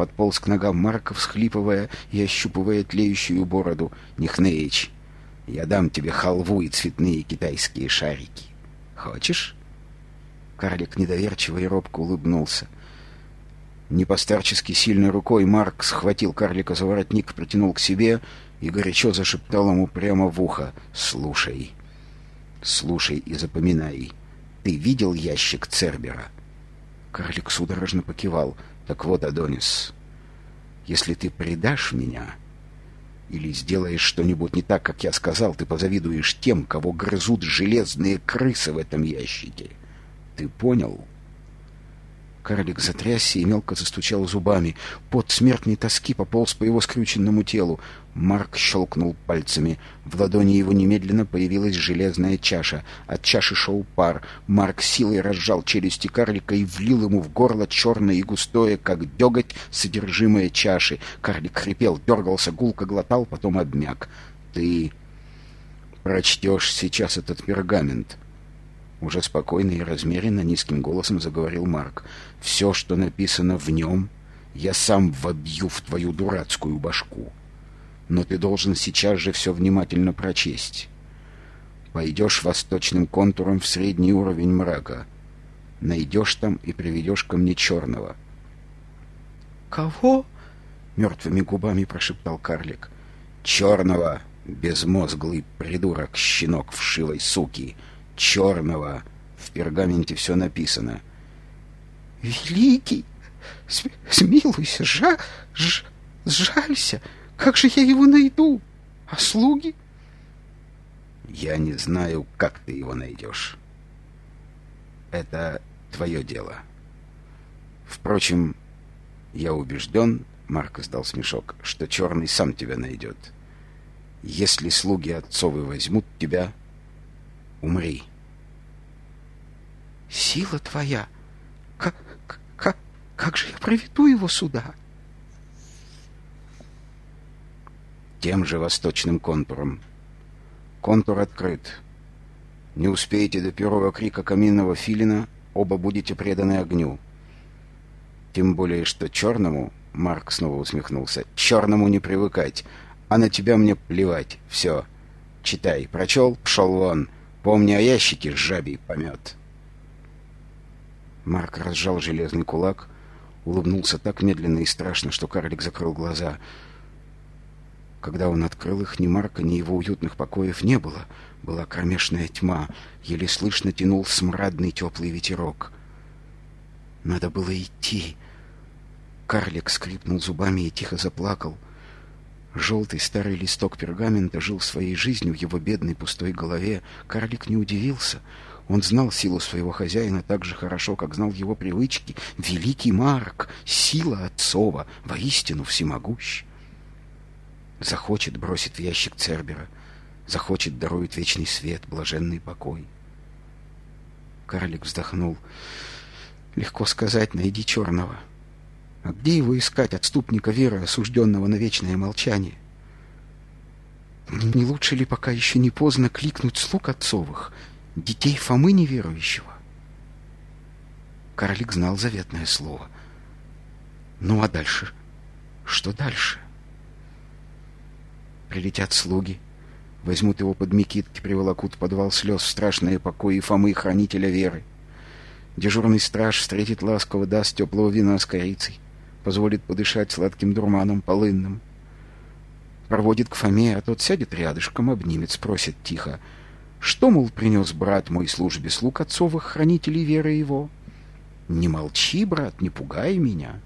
подполз к ногам Марка, всхлипывая и ощупывая тлеющую бороду. «Нихнеич, я дам тебе халву и цветные китайские шарики. Хочешь?» Карлик недоверчиво и робко улыбнулся. Непостарчески сильной рукой Марк схватил карлика за воротник, протянул к себе и горячо зашептал ему прямо в ухо. «Слушай, слушай и запоминай. Ты видел ящик Цербера?» Карлик судорожно покивал. «Так вот, Адонис, если ты предашь меня или сделаешь что-нибудь не так, как я сказал, ты позавидуешь тем, кого грызут железные крысы в этом ящике. Ты понял?» Карлик затрясся и мелко застучал зубами. Под смертной тоски пополз по его скрюченному телу. Марк щелкнул пальцами. В ладони его немедленно появилась железная чаша. От чаши шел пар. Марк силой разжал челюсти карлика и влил ему в горло черное и густое, как деготь, содержимое чаши. Карлик хрипел, дергался, гулко глотал, потом обмяк. «Ты прочтешь сейчас этот пергамент», уже спокойно и размеренно низким голосом заговорил Марк. «Все, что написано в нем, я сам вобью в твою дурацкую башку. Но ты должен сейчас же все внимательно прочесть. Пойдешь восточным контуром в средний уровень мрака. Найдешь там и приведешь ко мне черного». «Кого?» — мертвыми губами прошептал карлик. «Черного, безмозглый придурок, щенок вшивой суки!» Черного. В пергаменте все написано. «Великий! Смилуйся, жа, ж, сжалься! Как же я его найду? А слуги?» «Я не знаю, как ты его найдешь. Это твое дело. Впрочем, я убежден, — Марк издал смешок, — что черный сам тебя найдет. Если слуги отцовы возьмут тебя, умри». Сила твоя! Как, как, как же я проведу его сюда? Тем же восточным контуром. Контур открыт. Не успеете до первого крика каминного филина, оба будете преданы огню. Тем более, что черному, Марк снова усмехнулся, черному не привыкать, а на тебя мне плевать. Все. Читай. Прочел? Пшел вон. Помни о ящике, жабий помет. Марк разжал железный кулак, улыбнулся так медленно и страшно, что карлик закрыл глаза. Когда он открыл их, ни Марка, ни его уютных покоев не было. Была кромешная тьма, еле слышно тянул смрадный теплый ветерок. Надо было идти. Карлик скрипнул зубами и тихо заплакал. Желтый старый листок пергамента жил своей жизнью в его бедной пустой голове. Карлик не удивился — он знал силу своего хозяина так же хорошо, как знал его привычки. Великий Марк, сила отцова, воистину всемогущ. Захочет, бросит в ящик Цербера. Захочет, дарует вечный свет, блаженный покой. Карлик вздохнул. Легко сказать, найди черного. А где его искать, отступника веры, осужденного на вечное молчание? Не лучше ли, пока еще не поздно, кликнуть слуг отцовых — детей Фомы неверующего. Королик знал заветное слово. Ну а дальше? Что дальше? Прилетят слуги, возьмут его под мекитки, приволокут в подвал слез в страшные покои Фомы, хранителя веры. Дежурный страж встретит ласково, даст теплого вина с корицей, позволит подышать сладким дурманом полынным. Проводит к Фоме, а тот сядет рядышком, обнимет, спросит тихо — что, мол, принес брат мой службе слуг отцовых хранителей веры его? Не молчи, брат, не пугай меня.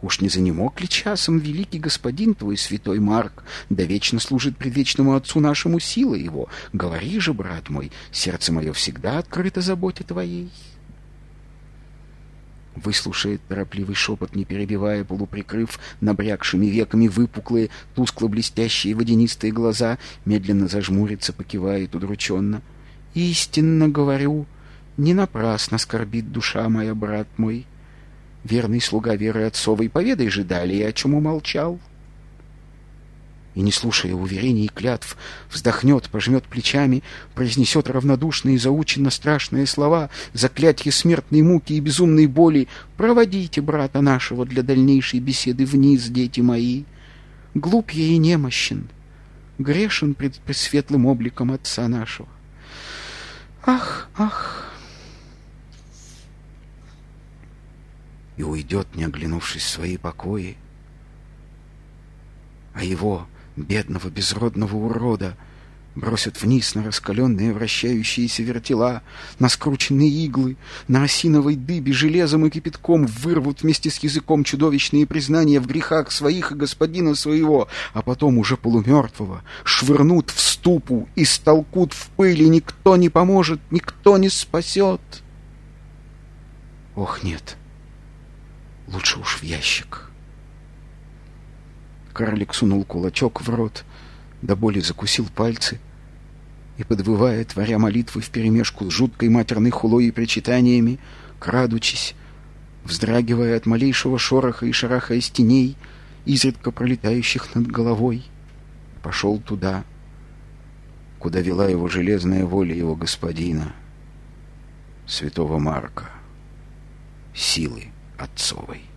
Уж не занемог ли часом великий господин твой, святой Марк, да вечно служит предвечному отцу нашему силы его? Говори же, брат мой, сердце мое всегда открыто заботе твоей выслушает торопливый шепот, не перебивая, полуприкрыв набрякшими веками выпуклые, тускло-блестящие водянистые глаза, медленно зажмурится, покивает удрученно. «Истинно говорю, не напрасно скорбит душа моя, брат мой. Верный слуга веры отцовой, поведай же далее, о чем умолчал». И, не слушая уверений и клятв, вздохнет, пожмет плечами, произнесет равнодушные и заученно страшные слова, заклятье смертной муки и безумной боли. «Проводите брата нашего для дальнейшей беседы вниз, дети мои. Глуп я и немощен, грешен пред пресветлым обликом отца нашего. Ах, ах!» И уйдет, не оглянувшись в свои покои, а его бедного безродного урода, бросят вниз на раскаленные вращающиеся вертела, на скрученные иглы, на осиновой дыбе железом и кипятком вырвут вместе с языком чудовищные признания в грехах своих и господина своего, а потом уже полумертвого швырнут в ступу и столкут в пыли, никто не поможет, никто не спасет. Ох, нет, лучше уж в ящик». Карлик сунул кулачок в рот, до боли закусил пальцы и, подвывая, творя молитвы вперемешку с жуткой матерной хулой и причитаниями, крадучись, вздрагивая от малейшего шороха и шараха из теней, изредка пролетающих над головой, пошел туда, куда вела его железная воля его господина, святого Марка, силы отцовой.